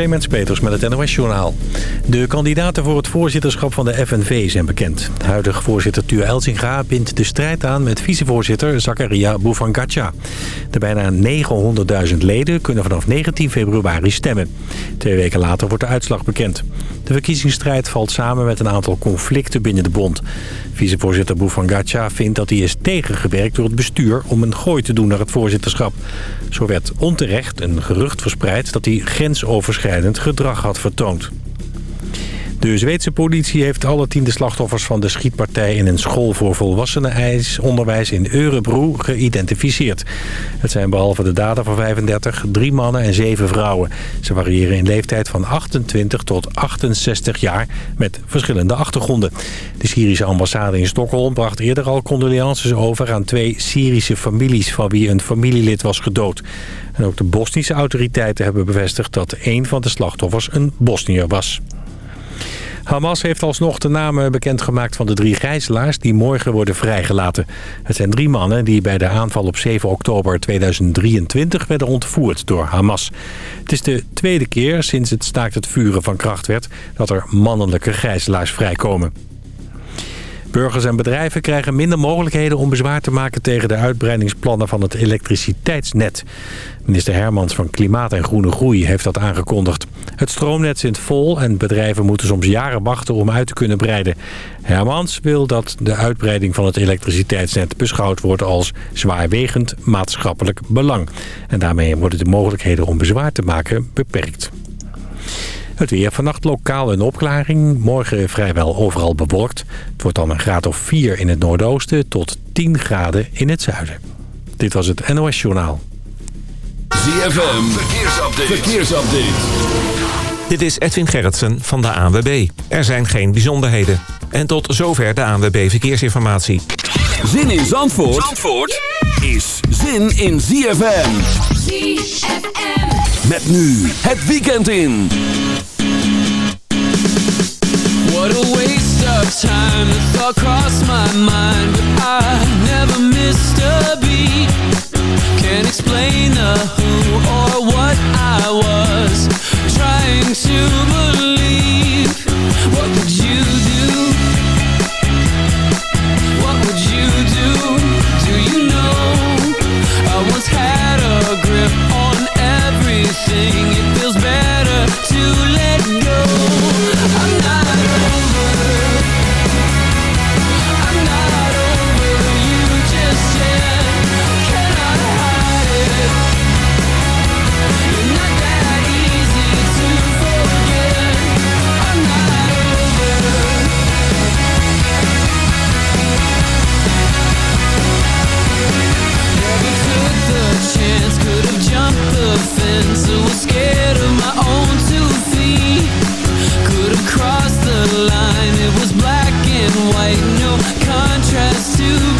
Clemens Peters met het NOS Journaal. De kandidaten voor het voorzitterschap van de FNV zijn bekend. Huidig voorzitter Tuur Elzinga bindt de strijd aan met vicevoorzitter Zakaria Bouvangacha. De bijna 900.000 leden kunnen vanaf 19 februari stemmen. Twee weken later wordt de uitslag bekend. De verkiezingsstrijd valt samen met een aantal conflicten binnen de bond. Vicevoorzitter Bouvangacha vindt dat hij is tegengewerkt door het bestuur... om een gooi te doen naar het voorzitterschap. Zo werd onterecht een gerucht verspreid dat hij grensoverschrijdend gedrag had vertoond. De Zweedse politie heeft alle tiende slachtoffers van de schietpartij in een school voor volwassenenonderwijs in Örebro geïdentificeerd. Het zijn behalve de dader van 35 drie mannen en zeven vrouwen. Ze variëren in leeftijd van 28 tot 68 jaar met verschillende achtergronden. De Syrische ambassade in Stockholm bracht eerder al condolences over aan twee Syrische families van wie een familielid was gedood. En ook de Bosnische autoriteiten hebben bevestigd dat een van de slachtoffers een Bosnier was. Hamas heeft alsnog de namen bekendgemaakt van de drie gijzelaars die morgen worden vrijgelaten. Het zijn drie mannen die bij de aanval op 7 oktober 2023 werden ontvoerd door Hamas. Het is de tweede keer sinds het staakt het vuren van kracht werd dat er mannelijke gijzelaars vrijkomen. Burgers en bedrijven krijgen minder mogelijkheden om bezwaar te maken tegen de uitbreidingsplannen van het elektriciteitsnet. Minister Hermans van Klimaat en Groene Groei heeft dat aangekondigd. Het stroomnet zit vol en bedrijven moeten soms jaren wachten om uit te kunnen breiden. Hermans wil dat de uitbreiding van het elektriciteitsnet beschouwd wordt als zwaarwegend maatschappelijk belang. En daarmee worden de mogelijkheden om bezwaar te maken beperkt. Het weer vannacht lokaal een opklaring. Morgen vrijwel overal bewolkt. Het wordt dan een graad of 4 in het noordoosten tot 10 graden in het zuiden. Dit was het NOS Journaal. ZFM, verkeersupdate. verkeersupdate. Dit is Edwin Gerritsen van de ANWB. Er zijn geen bijzonderheden. En tot zover de ANWB Verkeersinformatie. Zin in Zandvoort, Zandvoort is zin in ZFM. ZFM. Met nu het weekend in. What a waste of time The thought crossed my mind But I never missed a beat Can't explain the who or what I was Trying to believe What would you do? What would you do? Do you know? I once had a grip on everything It feels better to to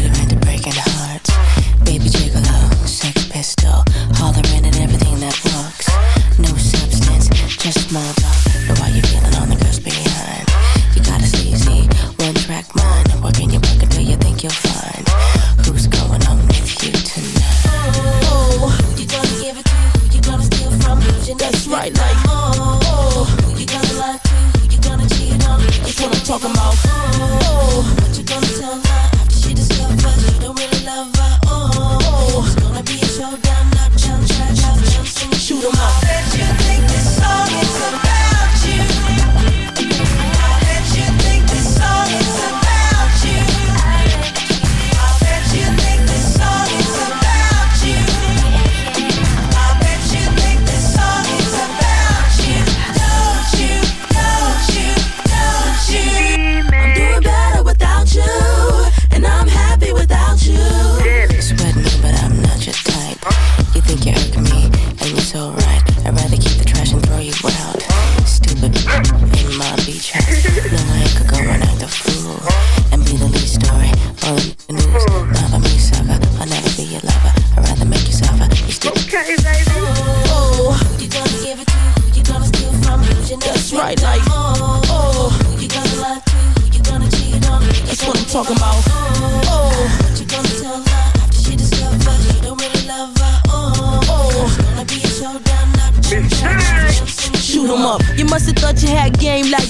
breaking up. Right, like, oh. Who you gonna lie to? Who you gonna cheat on? That's what I'm talking about. Oh, What you gonna tell her after she discovers you don't really love her? Oh, oh. gonna be a showdown, not Shoot 'em up. You must have thought you had game like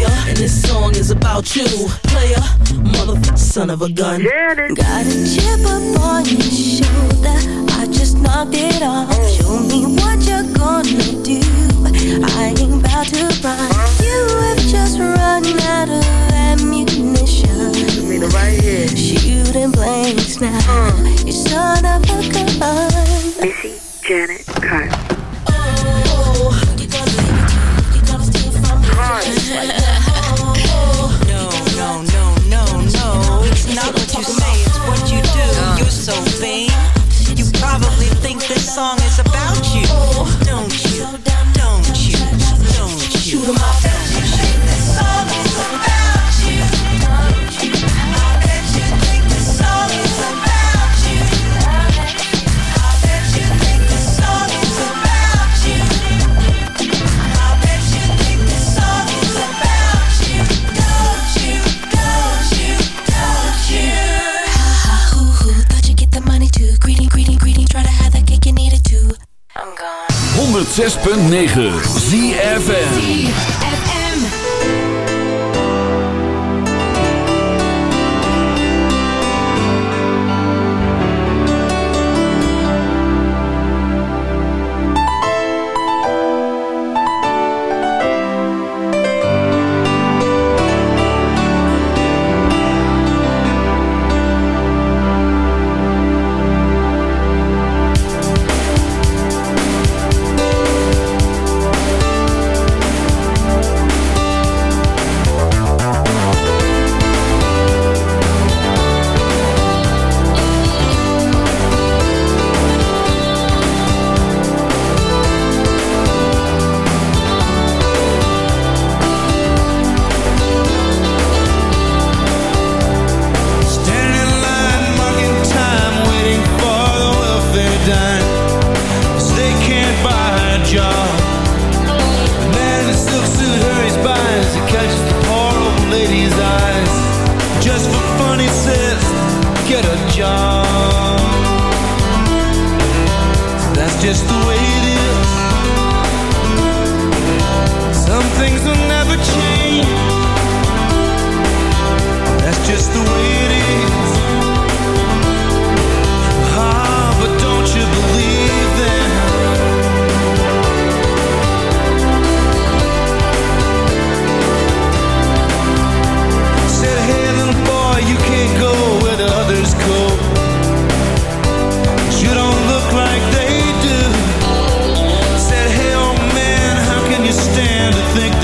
player. And this song is about you, player. Motherfucker, son of a gun. Got a chip up on your shoulder. I just knocked it off. Show me what you're gonna do. I ain't about to run. You have just run out of ammunition. right here. Shooting blanks now. You son of a gun. Missy Janet Carter. No, no, no, no, no. It's not what you say, it's what you do. You're so vain. You probably think this song is about 106.9 ZFN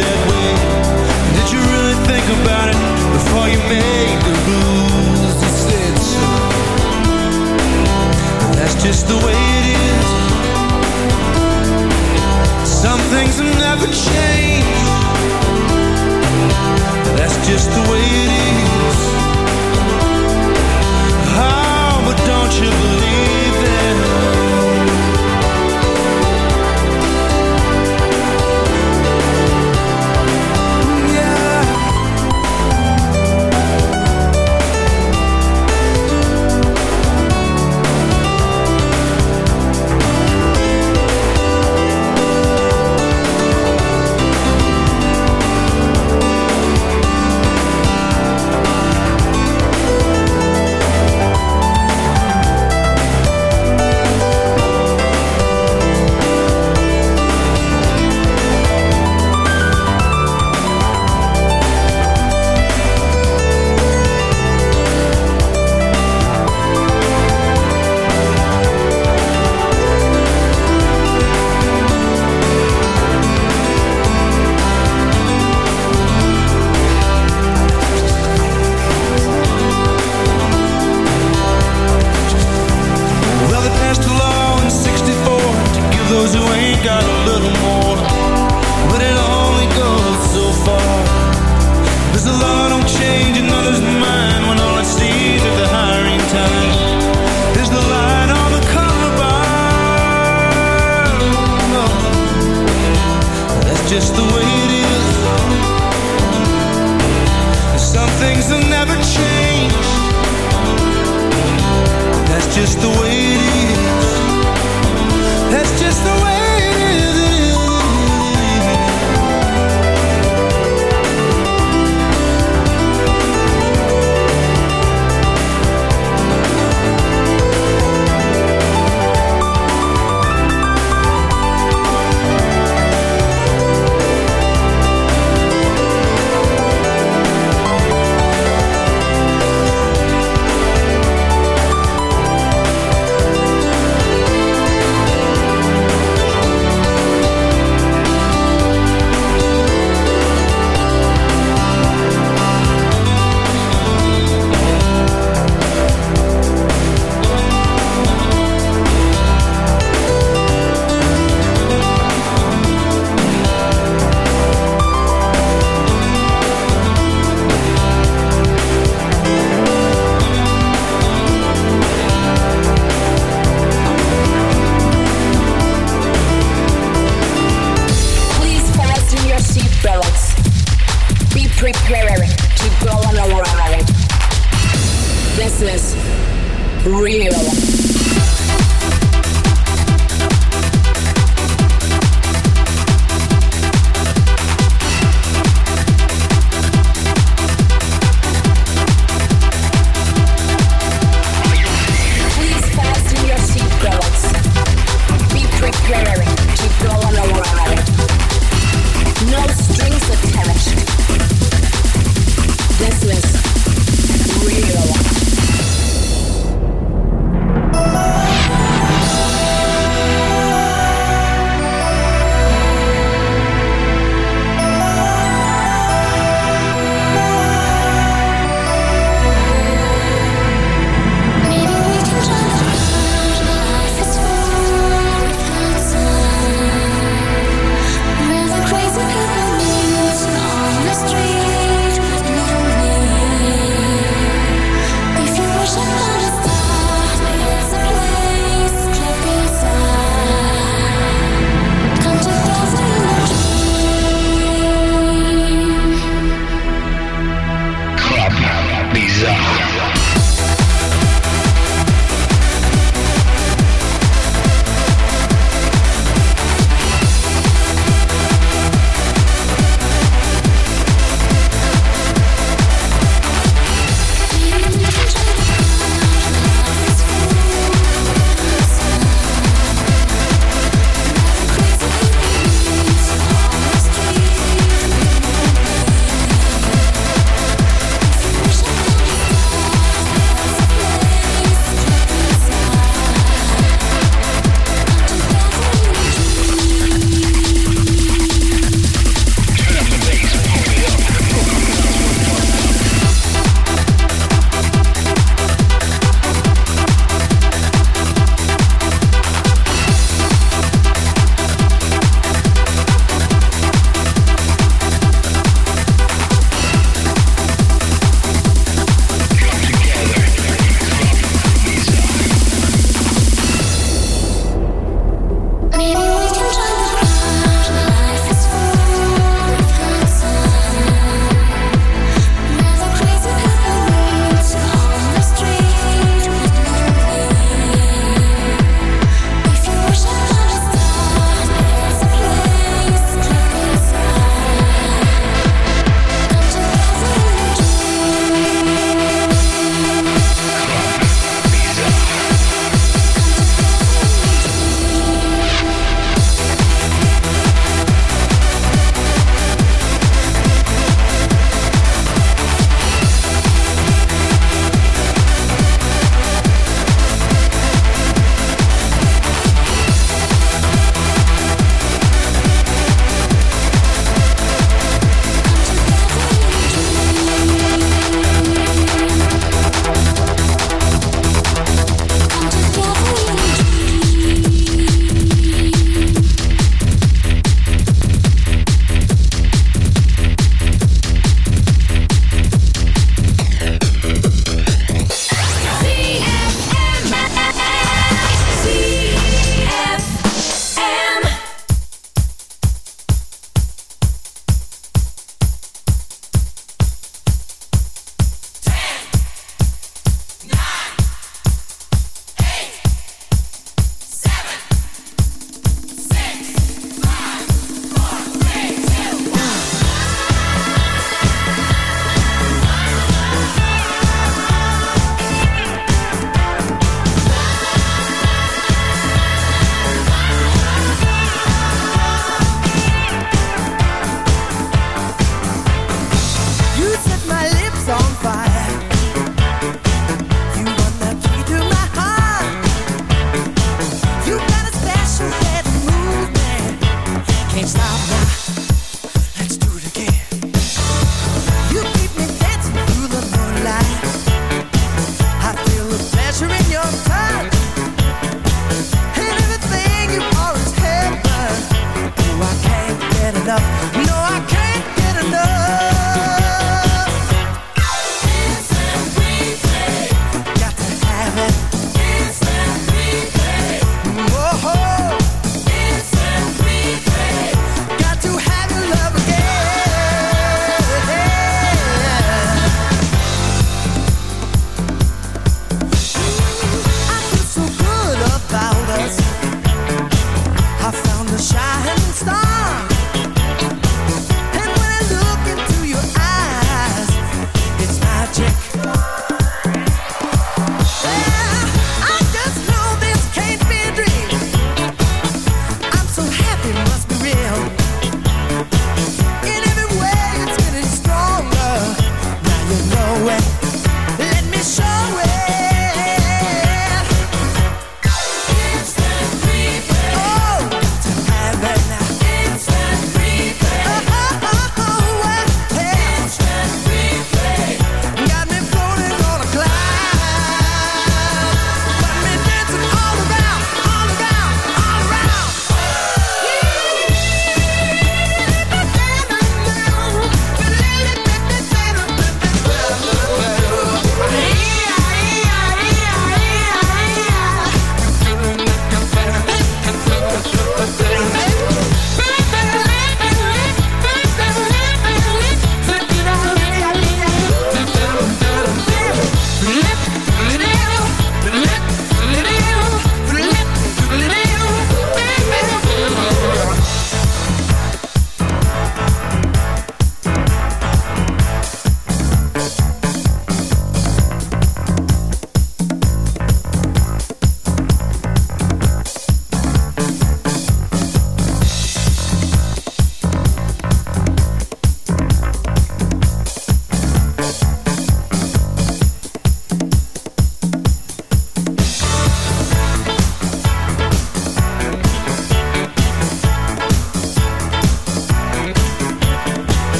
that way? Did you really think about it before you made the rules? That's just the way it is. Some things never. That's just the way it is. Oh, but don't you believe just the way it is.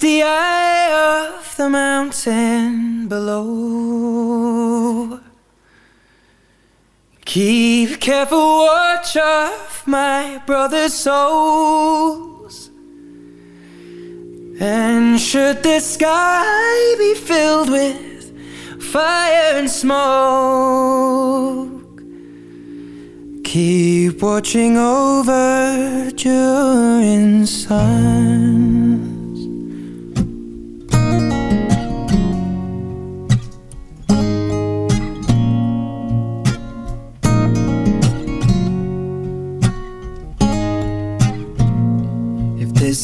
The eye of the mountain below. Keep careful watch of my brother's souls. And should the sky be filled with fire and smoke, keep watching over during suns.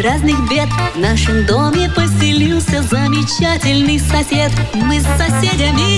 разных бед. В нашем доме поселился замечательный сосед. Мы с соседями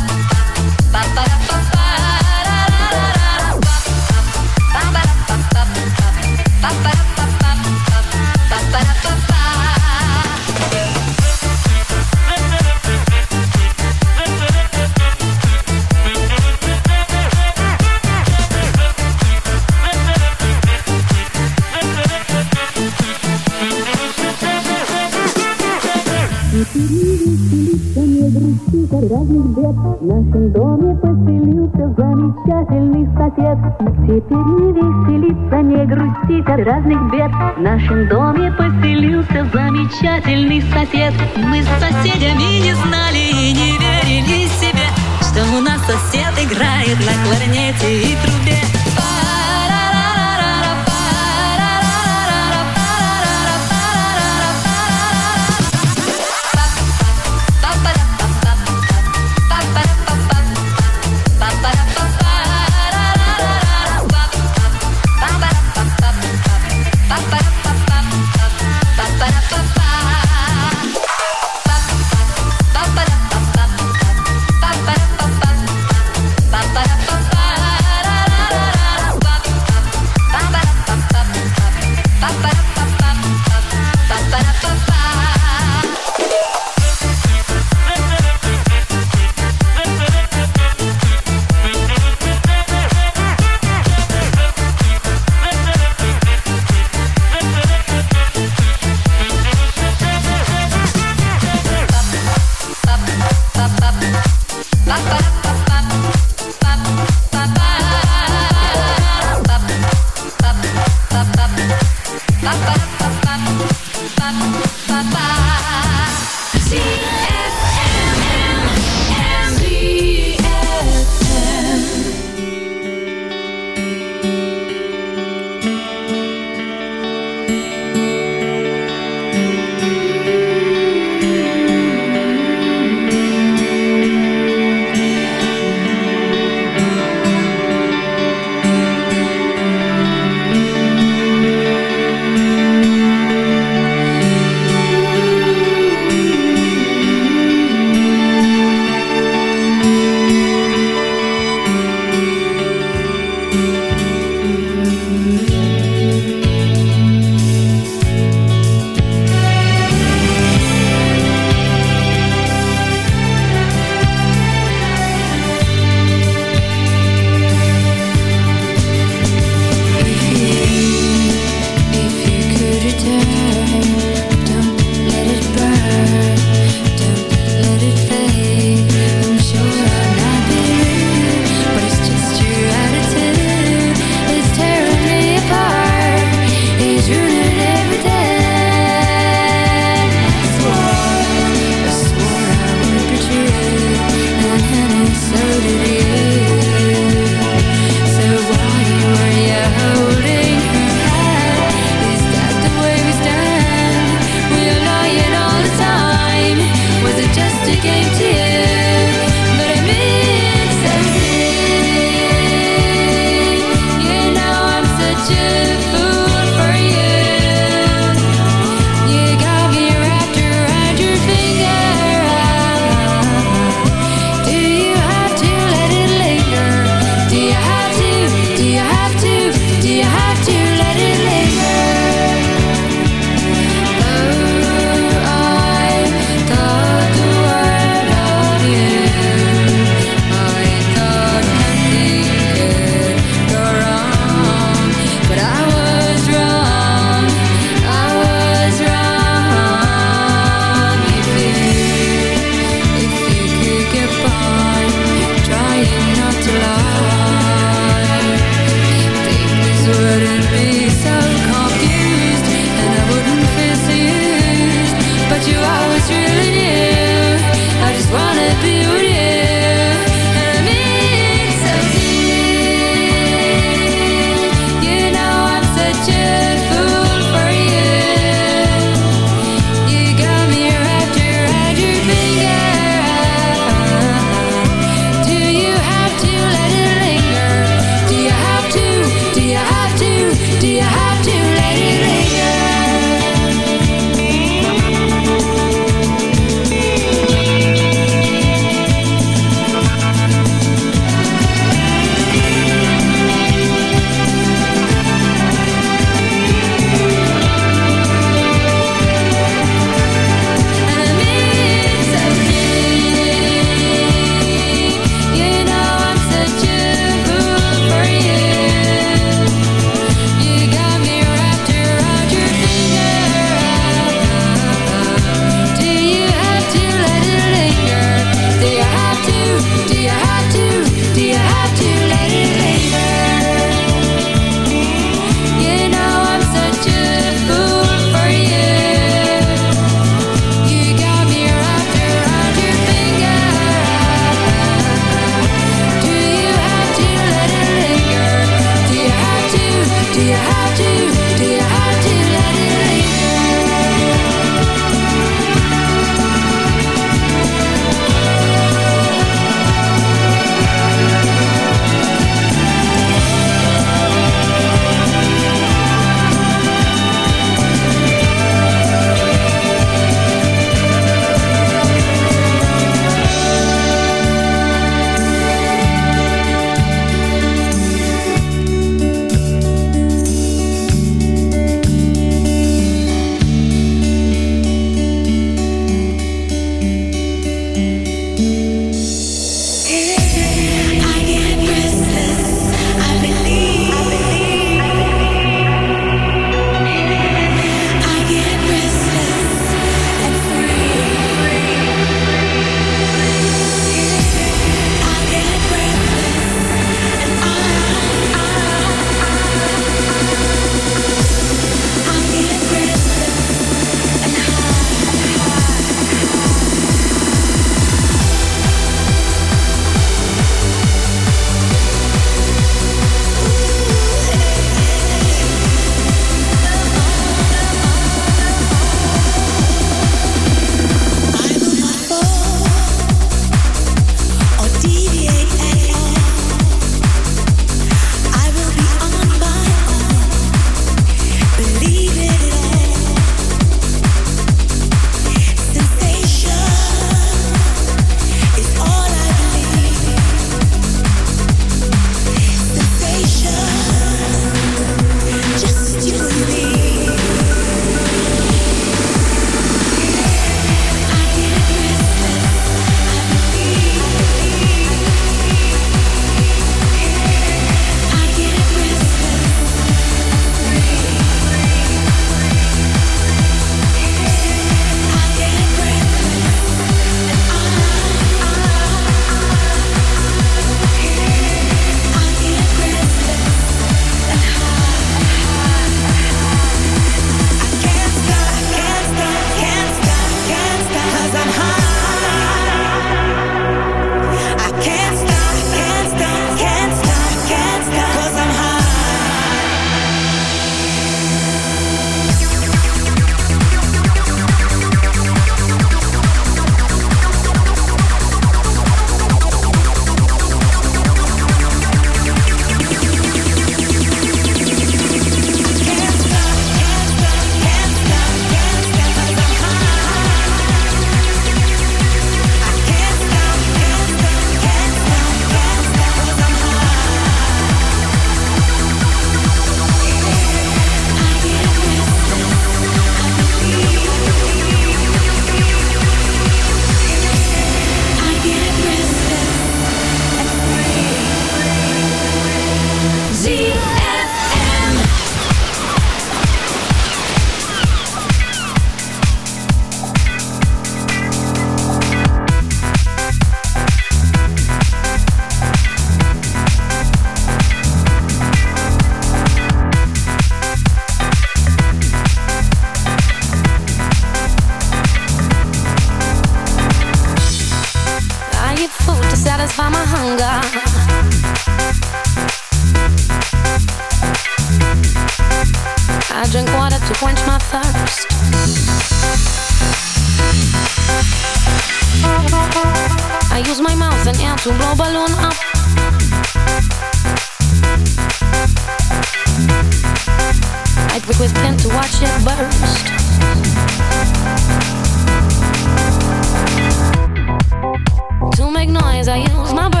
I use my mouth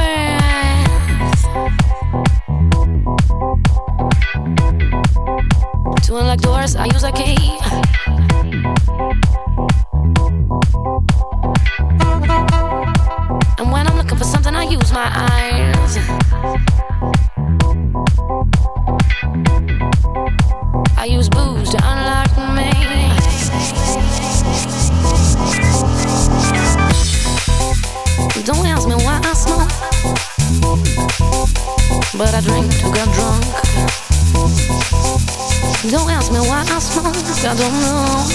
I use a key. I don't know,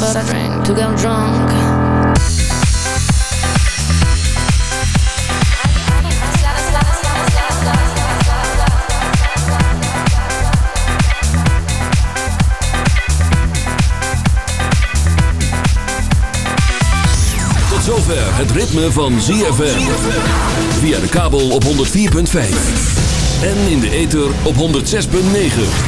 but I to get drunk. Zover het ritme van ZFM. Via de kabel op 104.5. En in de ether op 106.9.